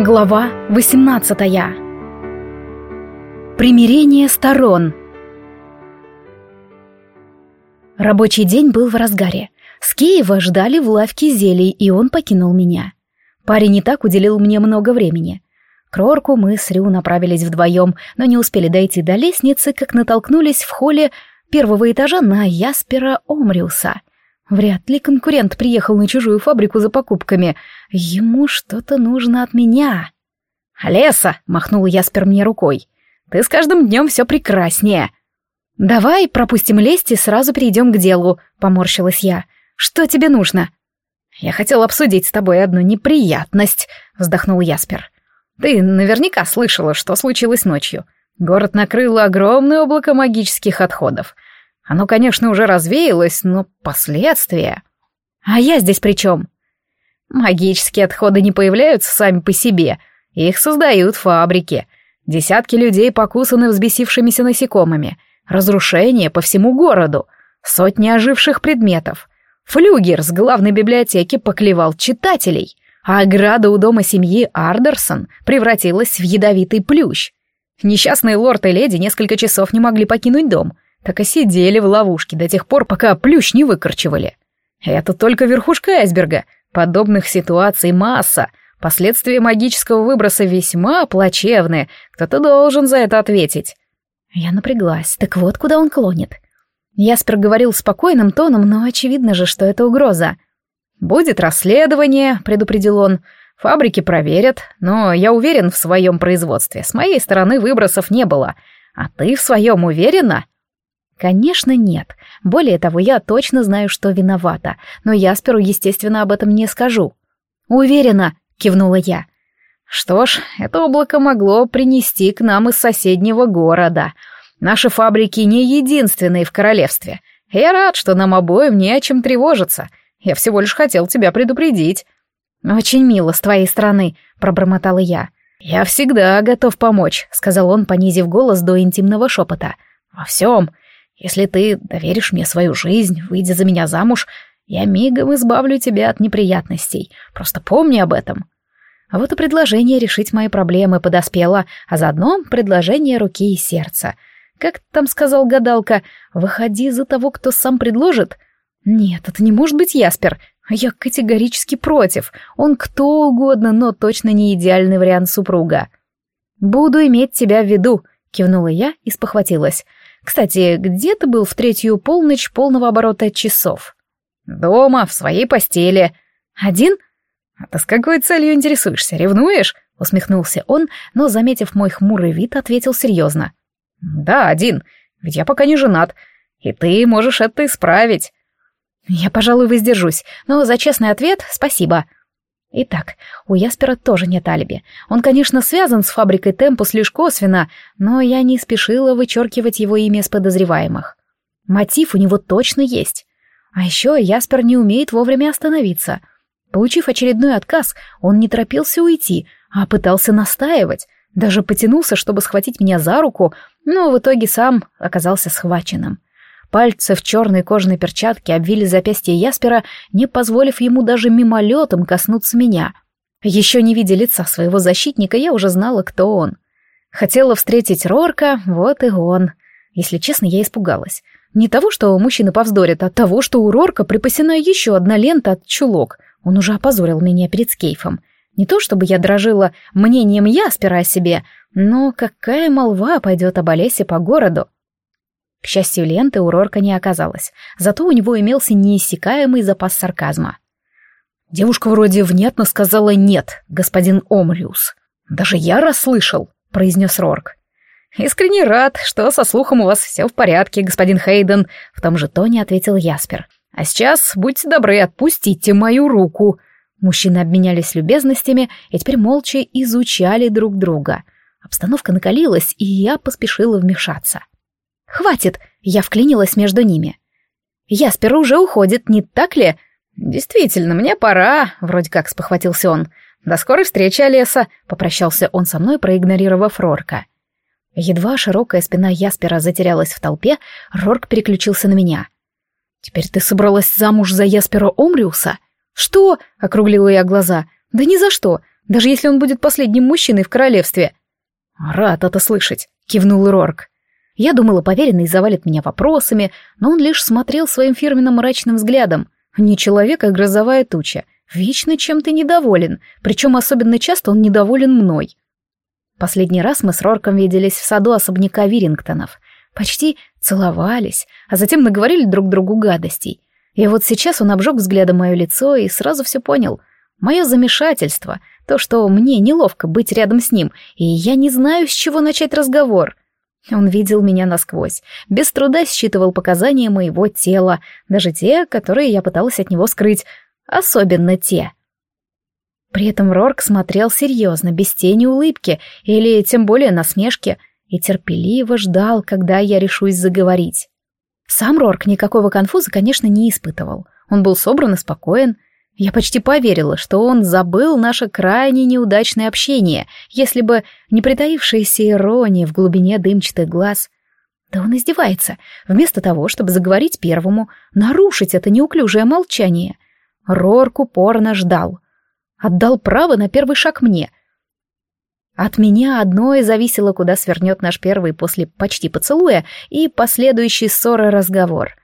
Глава 18 Примирение сторон Рабочий день был в разгаре. Скеева ждали в лавке зелий, и он покинул меня. Парень не так уделил мне много времени. К Рорку мы с Рю направились вдвоем, но не успели дойти до лестницы, как натолкнулись в холле первого этажа на Яспера Омриуса. Вряд ли конкурент приехал на чужую фабрику за покупками. Ему что-то нужно от меня. «Леса!» — махнул Яспер мне рукой. «Ты с каждым днем все прекраснее!» «Давай пропустим лесть и сразу перейдем к делу», — поморщилась я. «Что тебе нужно?» «Я хотел обсудить с тобой одну неприятность», — вздохнул Яспер. «Ты наверняка слышала, что случилось ночью. Город накрыло огромное облако магических отходов. Оно, конечно, уже развеялось, но последствия... А я здесь при чем? Магические отходы не появляются сами по себе. Их создают фабрики. Десятки людей покусаны взбесившимися насекомыми. Разрушение по всему городу. Сотни оживших предметов. Флюгер с главной библиотеки поклевал читателей. А ограда у дома семьи Ардерсон превратилась в ядовитый плющ. Несчастные лорд и леди несколько часов не могли покинуть дом — так и сидели в ловушке до тех пор, пока плющ не выкорчевали. Это только верхушка айсберга. Подобных ситуаций масса. Последствия магического выброса весьма плачевные. Кто-то должен за это ответить. Я напряглась. Так вот, куда он клонит. Яспер говорил спокойным тоном, но очевидно же, что это угроза. «Будет расследование», — предупредил он. «Фабрики проверят, но я уверен в своем производстве. С моей стороны выбросов не было. А ты в своем уверена?» Конечно, нет. Более того, я точно знаю, что виновата, но Ясперу, естественно, об этом не скажу. Уверена, кивнула я. Что ж, это облако могло принести к нам из соседнего города. Наши фабрики не единственные в королевстве. Я рад, что нам обоим не о чем тревожиться. Я всего лишь хотел тебя предупредить. Очень мило с твоей стороны, пробормотала я. Я всегда готов помочь, сказал он, понизив голос до интимного шепота. Во всем. Если ты доверишь мне свою жизнь, выйдя за меня замуж, я мигом избавлю тебя от неприятностей. Просто помни об этом. А вот и предложение решить мои проблемы подоспело, а заодно предложение руки и сердца. Как там сказал гадалка, выходи за того, кто сам предложит. Нет, это не может быть Яспер. Я категорически против. Он кто угодно, но точно не идеальный вариант супруга. «Буду иметь тебя в виду», — кивнула я и спохватилась. Кстати, где ты был в третью полночь полного оборота часов? Дома, в своей постели. Один? А ты с какой целью интересуешься? Ревнуешь? Усмехнулся он, но, заметив мой хмурый вид, ответил серьезно. Да, один. Ведь я пока не женат. И ты можешь это исправить. Я, пожалуй, воздержусь, но за честный ответ спасибо. Итак, у Яспера тоже нет алиби. Он, конечно, связан с фабрикой Темпус лишь косвенно, но я не спешила вычеркивать его имя с подозреваемых. Мотив у него точно есть. А еще Яспер не умеет вовремя остановиться. Получив очередной отказ, он не торопился уйти, а пытался настаивать, даже потянулся, чтобы схватить меня за руку, но в итоге сам оказался схваченным. Пальцы в черной кожаной перчатке обвили запястье Яспера, не позволив ему даже мимолетом коснуться меня. Еще не видя лица своего защитника, я уже знала, кто он. Хотела встретить Рорка, вот и он. Если честно, я испугалась. Не того, что мужчины повздорят, а того, что у Рорка припасена еще одна лента от чулок. Он уже опозорил меня перед Скейфом. Не то, чтобы я дрожила мнением Яспера о себе, но какая молва пойдет об Олесе по городу? К счастью, ленты у Рорка не оказалось, зато у него имелся неиссякаемый запас сарказма. Девушка вроде внятно сказала «нет», господин Омриус. «Даже я расслышал», — произнес Рорк. «Искренне рад, что со слухом у вас все в порядке, господин Хейден», — в том же тоне ответил Яспер. «А сейчас, будьте добры, отпустите мою руку». Мужчины обменялись любезностями и теперь молча изучали друг друга. Обстановка накалилась, и я поспешила вмешаться. «Хватит!» — я вклинилась между ними. «Яспер уже уходит, не так ли?» «Действительно, мне пора», — вроде как спохватился он. «До скорой встречи, Олеса», — попрощался он со мной, проигнорировав Рорка. Едва широкая спина Яспера затерялась в толпе, Рорк переключился на меня. «Теперь ты собралась замуж за Яспера Омриуса?» «Что?» — округлила я глаза. «Да ни за что. даже если он будет последним мужчиной в королевстве. Рад это слышать, кивнул Рорк. Я думала, поверенный завалит меня вопросами, но он лишь смотрел своим фирменным мрачным взглядом. Не человек, а грозовая туча. Вечно чем-то недоволен, причем особенно часто он недоволен мной. Последний раз мы с Рорком виделись в саду особняка Вирингтонов. Почти целовались, а затем наговорили друг другу гадостей. И вот сейчас он обжег взглядом мое лицо и сразу все понял. Мое замешательство, то, что мне неловко быть рядом с ним, и я не знаю, с чего начать разговор. Он видел меня насквозь, без труда считывал показания моего тела, даже те, которые я пыталась от него скрыть, особенно те. При этом Рорк смотрел серьезно, без тени улыбки или тем более насмешки, и терпеливо ждал, когда я решусь заговорить. Сам Рорк никакого конфуза, конечно, не испытывал. Он был собран и спокоен. Я почти поверила, что он забыл наше крайне неудачное общение, если бы не притаившаяся ирония в глубине дымчатых глаз. Да он издевается, вместо того, чтобы заговорить первому, нарушить это неуклюжее молчание. Рорк упорно ждал. Отдал право на первый шаг мне — от меня одно и зависело, куда свернет наш первый после почти поцелуя и последующий ссоры разговор.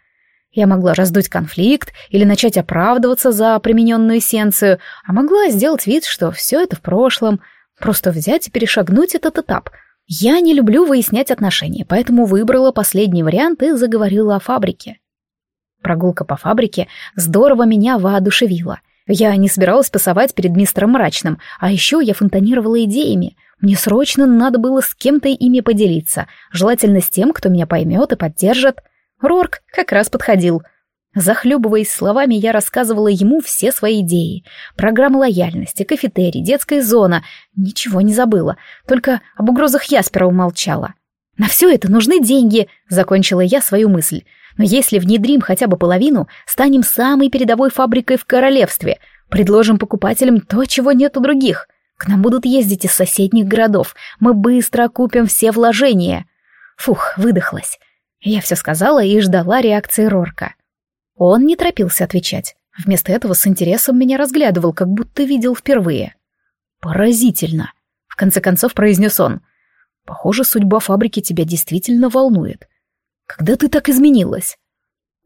Я могла раздуть конфликт или начать оправдываться за примененную эссенцию, а могла сделать вид, что все это в прошлом, просто взять и перешагнуть этот этап. Я не люблю выяснять отношения, поэтому выбрала последний вариант и заговорила о фабрике. Прогулка по фабрике здорово меня воодушевила. Я не собиралась пасовать перед мистером Мрачным, а еще я фонтанировала идеями. Мне срочно надо было с кем-то ими поделиться, желательно с тем, кто меня поймет и поддержит. Рорк как раз подходил. Захлебываясь словами, я рассказывала ему все свои идеи. Программа лояльности, кафетерий, детская зона. Ничего не забыла, только об угрозах Яспера умолчала. «На все это нужны деньги», — закончила я свою мысль. «Но если внедрим хотя бы половину, станем самой передовой фабрикой в королевстве, предложим покупателям то, чего нет у других». К нам будут ездить из соседних городов. Мы быстро окупим все вложения. Фух, выдохлась. Я все сказала и ждала реакции Рорка. Он не торопился отвечать. Вместо этого с интересом меня разглядывал, как будто видел впервые. «Поразительно!» — в конце концов произнес он. «Похоже, судьба фабрики тебя действительно волнует. Когда ты так изменилась?»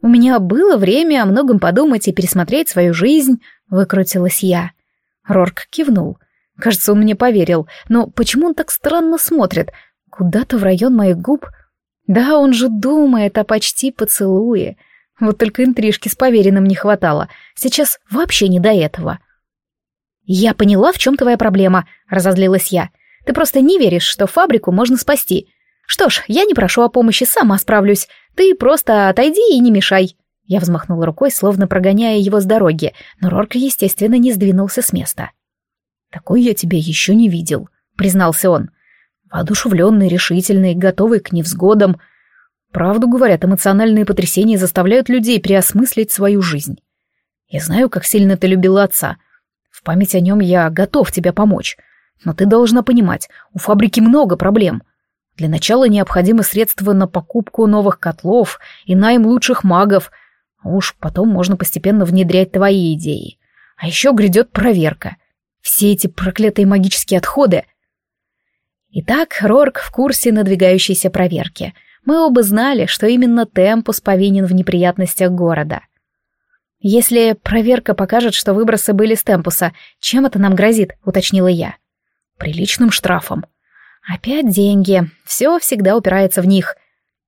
«У меня было время о многом подумать и пересмотреть свою жизнь», — выкрутилась я. Рорк кивнул. Кажется, он мне поверил, но почему он так странно смотрит? Куда-то в район моих губ? Да, он же думает о почти поцелуе. Вот только интрижки с поверенным не хватало. Сейчас вообще не до этого. «Я поняла, в чем твоя проблема», — разозлилась я. «Ты просто не веришь, что фабрику можно спасти. Что ж, я не прошу о помощи, сама справлюсь. Ты просто отойди и не мешай». Я взмахнула рукой, словно прогоняя его с дороги, но Рорк, естественно, не сдвинулся с места. «Такой я тебя еще не видел», — признался он. «Воодушевленный, решительный, готовый к невзгодам. Правду говорят, эмоциональные потрясения заставляют людей переосмыслить свою жизнь. Я знаю, как сильно ты любила отца. В память о нем я готов тебе помочь. Но ты должна понимать, у фабрики много проблем. Для начала необходимы средства на покупку новых котлов и найм лучших магов, а уж потом можно постепенно внедрять твои идеи. А еще грядет проверка — все эти проклятые магические отходы. Итак, Рорк в курсе надвигающейся проверки. Мы оба знали, что именно Темпус повинен в неприятностях города. «Если проверка покажет, что выбросы были с Темпуса, чем это нам грозит?» — уточнила я. «Приличным штрафом». «Опять деньги. Все всегда упирается в них».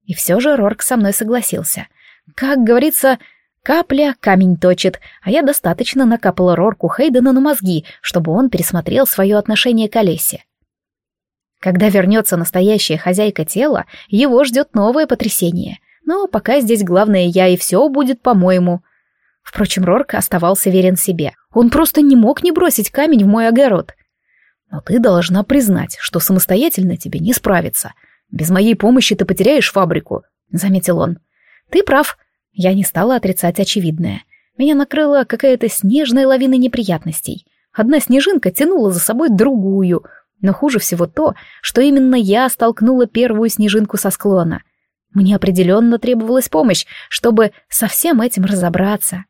И все же Рорк со мной согласился. Как говорится, Капля камень точит, а я достаточно накапала Рорку Хейдена на мозги, чтобы он пересмотрел свое отношение к Олесе. Когда вернется настоящая хозяйка тела, его ждет новое потрясение. Но пока здесь главное я, и все будет по-моему. Впрочем, Рорк оставался верен себе. Он просто не мог не бросить камень в мой огород. Но ты должна признать, что самостоятельно тебе не справиться. Без моей помощи ты потеряешь фабрику, — заметил он. Ты прав, я не стала отрицать очевидное. Меня накрыла какая-то снежная лавина неприятностей. Одна снежинка тянула за собой другую, но хуже всего то, что именно я столкнула первую снежинку со склона. Мне определенно требовалась помощь, чтобы со всем этим разобраться.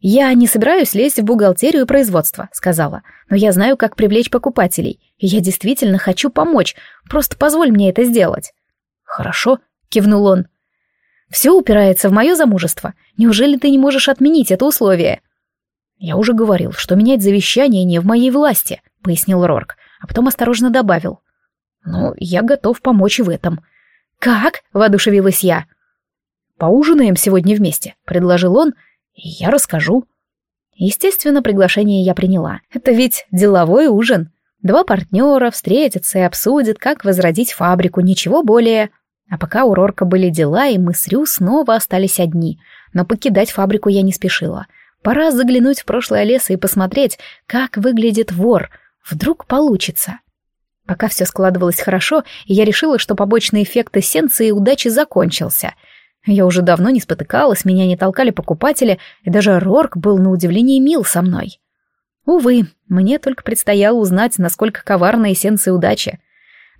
«Я не собираюсь лезть в бухгалтерию и производство», — сказала, «но я знаю, как привлечь покупателей, и я действительно хочу помочь, просто позволь мне это сделать». «Хорошо», — кивнул он. «Все упирается в мое замужество. Неужели ты не можешь отменить это условие?» «Я уже говорил, что менять завещание не в моей власти», — пояснил Рорк, а потом осторожно добавил. «Ну, я готов помочь в этом». «Как?» — воодушевилась я. «Поужинаем сегодня вместе», — предложил он, — «и я расскажу». Естественно, приглашение я приняла. Это ведь деловой ужин. Два партнера встретятся и обсудят, как возродить фабрику, ничего более. А пока у Рорка были дела, и мы с Рю снова остались одни. Но покидать фабрику я не спешила. Пора заглянуть в прошлое леса и посмотреть, как выглядит вор. Вдруг получится. Пока все складывалось хорошо, я решила, что побочный эффект эссенции удачи закончился. Я уже давно не спотыкалась, меня не толкали покупатели, и даже Рорк был на удивление мил со мной. Увы, мне только предстояло узнать, насколько коварна эссенция удачи.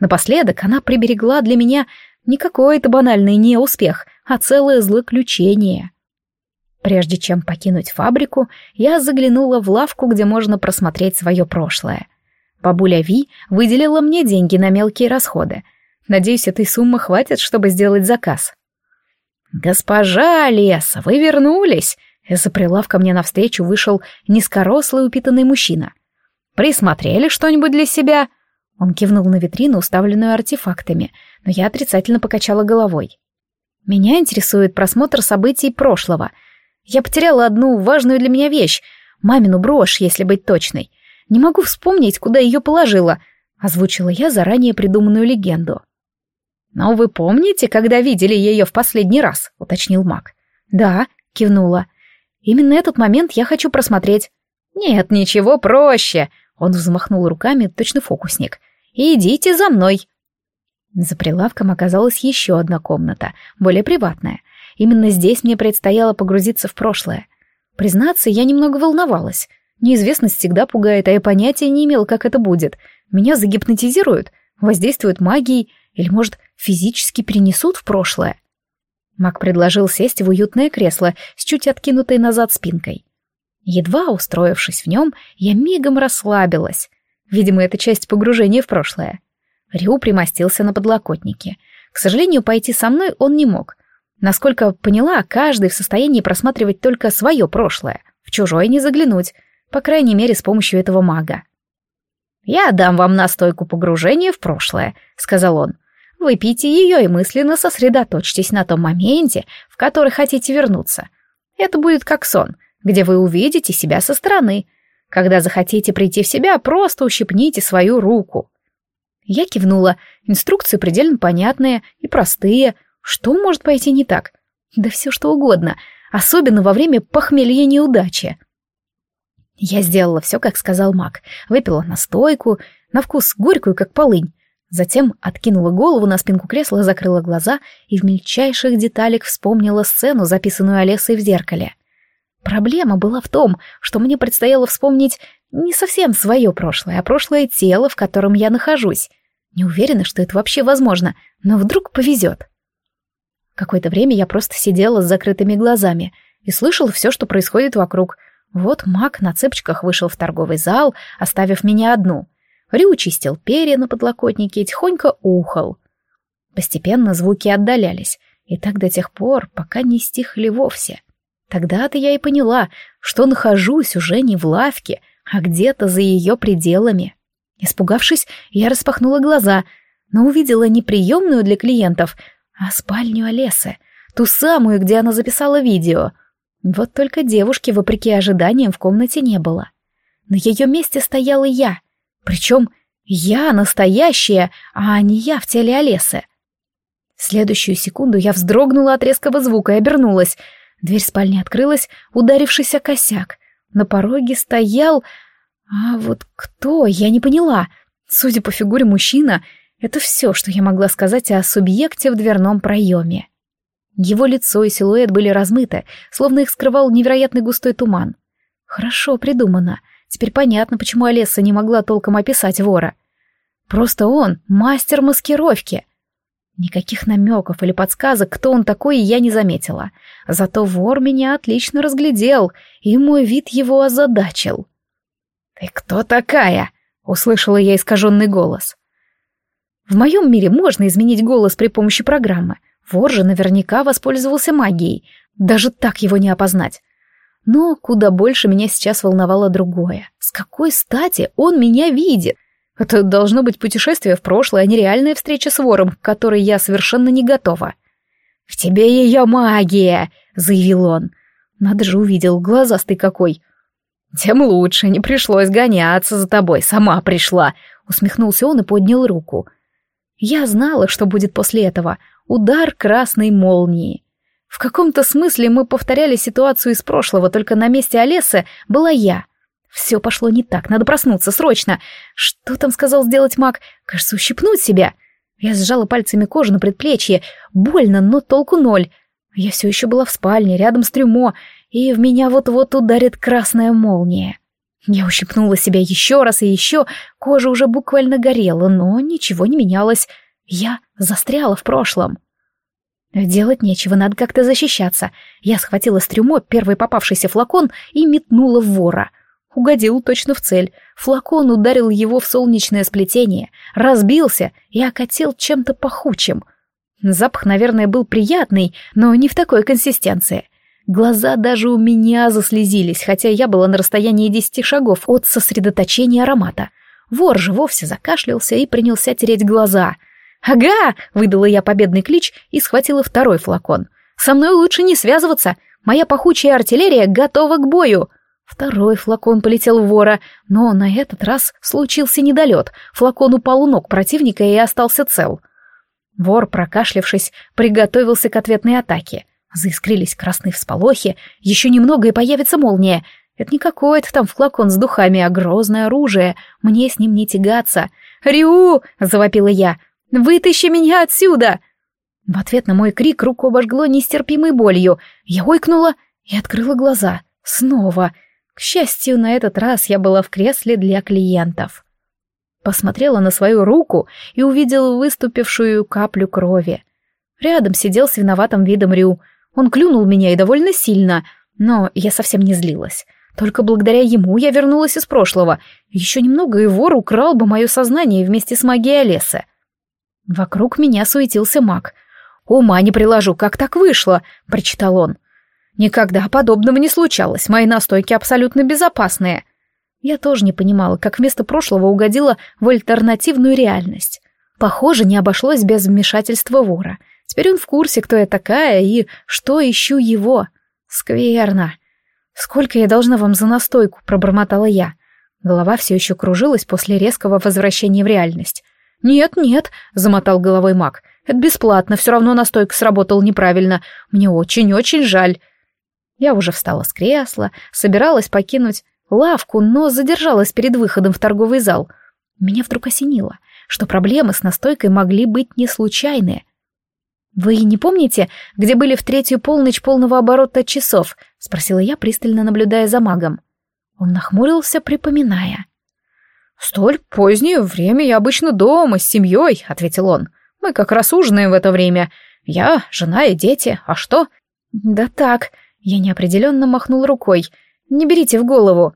Напоследок она приберегла для меня не какой-то банальный неуспех, а целое злоключение. Прежде чем покинуть фабрику, я заглянула в лавку, где можно просмотреть свое прошлое. Бабуля Ви выделила мне деньги на мелкие расходы. Надеюсь, этой суммы хватит, чтобы сделать заказ. «Госпожа Леса, вы вернулись!» Из-за прилавка мне навстречу вышел низкорослый упитанный мужчина. «Присмотрели что-нибудь для себя?» Он кивнул на витрину, уставленную артефактами, но я отрицательно покачала головой. «Меня интересует просмотр событий прошлого. Я потеряла одну важную для меня вещь — мамину брошь, если быть точной. Не могу вспомнить, куда ее положила», — озвучила я заранее придуманную легенду. «Но вы помните, когда видели ее в последний раз?» — уточнил маг. «Да», — кивнула. Именно этот момент я хочу просмотреть. Нет, ничего проще. Он взмахнул руками, точно фокусник. Идите за мной. За прилавком оказалась еще одна комната, более приватная. Именно здесь мне предстояло погрузиться в прошлое. Признаться, я немного волновалась. Неизвестность всегда пугает, а я понятия не имел, как это будет. Меня загипнотизируют, воздействуют магией или, может, физически перенесут в прошлое. Мак предложил сесть в уютное кресло с чуть откинутой назад спинкой. Едва устроившись в нем, я мигом расслабилась. Видимо, это часть погружения в прошлое. Рю примостился на подлокотнике. К сожалению, пойти со мной он не мог. Насколько поняла, каждый в состоянии просматривать только свое прошлое, в чужое не заглянуть, по крайней мере, с помощью этого мага. «Я дам вам настойку погружения в прошлое», — сказал он. Выпейте ее и мысленно сосредоточьтесь на том моменте, в который хотите вернуться. Это будет как сон, где вы увидите себя со стороны. Когда захотите прийти в себя, просто ущипните свою руку. Я кивнула. Инструкции предельно понятные и простые. Что может пойти не так? Да все что угодно, особенно во время похмелья неудачи. Я сделала все, как сказал маг. Выпила настойку, на вкус горькую, как полынь, Затем откинула голову на спинку кресла, закрыла глаза и в мельчайших деталях вспомнила сцену, записанную Олесой в зеркале. Проблема была в том, что мне предстояло вспомнить не совсем свое прошлое, а прошлое тело, в котором я нахожусь. Не уверена, что это вообще возможно, но вдруг повезет. Какое-то время я просто сидела с закрытыми глазами и слышала все, что происходит вокруг. Вот маг на цепочках вышел в торговый зал, оставив меня одну — Рю чистил перья на подлокотнике и тихонько ухал. Постепенно звуки отдалялись, и так до тех пор, пока не стихли вовсе. Тогда-то я и поняла, что нахожусь уже не в лавке, а где-то за ее пределами. Испугавшись, я распахнула глаза, но увидела не приемную для клиентов, а спальню Олесы, ту самую, где она записала видео. Вот только девушки, вопреки ожиданиям, в комнате не было. На ее месте стояла я, причем я настоящая, а не я в теле Олесы. В следующую секунду я вздрогнула от резкого звука и обернулась. Дверь спальни открылась, ударившись о косяк. На пороге стоял... А вот кто, я не поняла. Судя по фигуре мужчина, это все, что я могла сказать о субъекте в дверном проеме. Его лицо и силуэт были размыты, словно их скрывал невероятный густой туман. Хорошо придумано. Теперь понятно, почему Олеса не могла толком описать вора. Просто он — мастер маскировки. Никаких намеков или подсказок, кто он такой, я не заметила. Зато вор меня отлично разглядел, и мой вид его озадачил. «Ты кто такая?» — услышала я искаженный голос. В моем мире можно изменить голос при помощи программы. Вор же наверняка воспользовался магией. Даже так его не опознать. Но куда больше меня сейчас волновало другое. С какой стати он меня видит? Это должно быть путешествие в прошлое, а не реальная встреча с вором, к которой я совершенно не готова. «В тебе ее магия!» — заявил он. «Надо же, увидел, глазастый какой!» «Тем лучше, не пришлось гоняться за тобой, сама пришла!» — усмехнулся он и поднял руку. Я знала, что будет после этого. Удар красной молнии. В каком-то смысле мы повторяли ситуацию из прошлого, только на месте Олесы была я. Все пошло не так, надо проснуться, срочно. Что там сказал сделать маг? Кажется, ущипнуть себя. Я сжала пальцами кожу на предплечье. Больно, но толку ноль. Я все еще была в спальне, рядом с трюмо, и в меня вот-вот ударит красная молния. Я ущипнула себя еще раз и еще, кожа уже буквально горела, но ничего не менялось. Я застряла в прошлом. Делать нечего, надо как-то защищаться. Я схватила с трюмо первый попавшийся флакон и метнула в вора. Угодил точно в цель. Флакон ударил его в солнечное сплетение, разбился и окатил чем-то пахучим. Запах, наверное, был приятный, но не в такой консистенции. Глаза даже у меня заслезились, хотя я была на расстоянии десяти шагов от сосредоточения аромата. Вор же вовсе закашлялся и принялся тереть глаза. «Ага!» — выдала я победный клич и схватила второй флакон. «Со мной лучше не связываться! Моя пахучая артиллерия готова к бою!» Второй флакон полетел в вора, но на этот раз случился недолет. Флакон упал у ног противника и остался цел. Вор, прокашлявшись, приготовился к ответной атаке. Заискрились красные всполохи, еще немного и появится молния. Это не какой-то там флакон с духами, а грозное оружие. Мне с ним не тягаться. «Рю!» — завопила я. «Вытащи меня отсюда!» В ответ на мой крик руку обожгло нестерпимой болью. Я ойкнула и открыла глаза. Снова. К счастью, на этот раз я была в кресле для клиентов. Посмотрела на свою руку и увидела выступившую каплю крови. Рядом сидел с виноватым видом Рю — он клюнул меня и довольно сильно, но я совсем не злилась. Только благодаря ему я вернулась из прошлого. Еще немного, и вор украл бы мое сознание вместе с магией Олесы. Вокруг меня суетился маг. «Ума не приложу, как так вышло?» — прочитал он. «Никогда подобного не случалось, мои настойки абсолютно безопасные». Я тоже не понимала, как вместо прошлого угодила в альтернативную реальность. Похоже, не обошлось без вмешательства вора. Теперь он в курсе, кто я такая и что ищу его. Скверно. Сколько я должна вам за настойку, пробормотала я. Голова все еще кружилась после резкого возвращения в реальность. «Нет, нет», — замотал головой маг. «Это бесплатно, все равно настойка сработала неправильно. Мне очень-очень жаль». Я уже встала с кресла, собиралась покинуть лавку, но задержалась перед выходом в торговый зал. Меня вдруг осенило, что проблемы с настойкой могли быть не случайные. «Вы не помните, где были в третью полночь полного оборота часов?» — спросила я, пристально наблюдая за магом. Он нахмурился, припоминая. «Столь позднее время я обычно дома, с семьей», — ответил он. «Мы как раз ужинаем в это время. Я, жена и дети. А что?» «Да так», — я неопределенно махнул рукой. «Не берите в голову».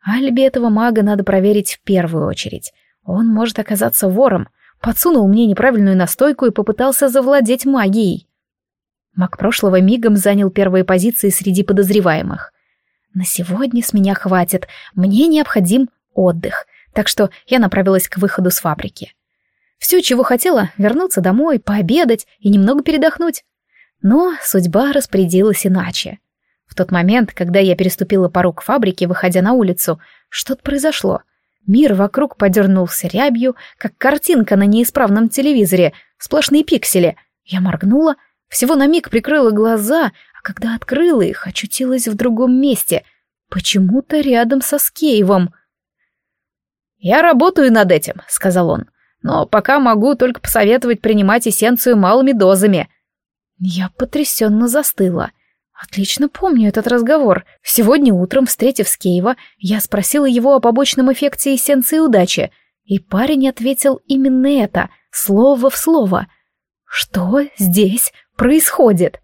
Альбе этого мага надо проверить в первую очередь. Он может оказаться вором — подсунул мне неправильную настойку и попытался завладеть магией. Маг прошлого мигом занял первые позиции среди подозреваемых. На сегодня с меня хватит, мне необходим отдых, так что я направилась к выходу с фабрики. Все, чего хотела, вернуться домой, пообедать и немного передохнуть. Но судьба распорядилась иначе. В тот момент, когда я переступила порог фабрики, выходя на улицу, что-то произошло — Мир вокруг подернулся рябью, как картинка на неисправном телевизоре, сплошные пиксели. Я моргнула, всего на миг прикрыла глаза, а когда открыла их, очутилась в другом месте, почему-то рядом со Скеевом. «Я работаю над этим», — сказал он, «но пока могу только посоветовать принимать эссенцию малыми дозами». Я потрясенно застыла — Отлично помню этот разговор. Сегодня утром, встретив Скеева, я спросила его о побочном эффекте эссенции удачи, и парень ответил именно это, слово в слово. Что здесь происходит?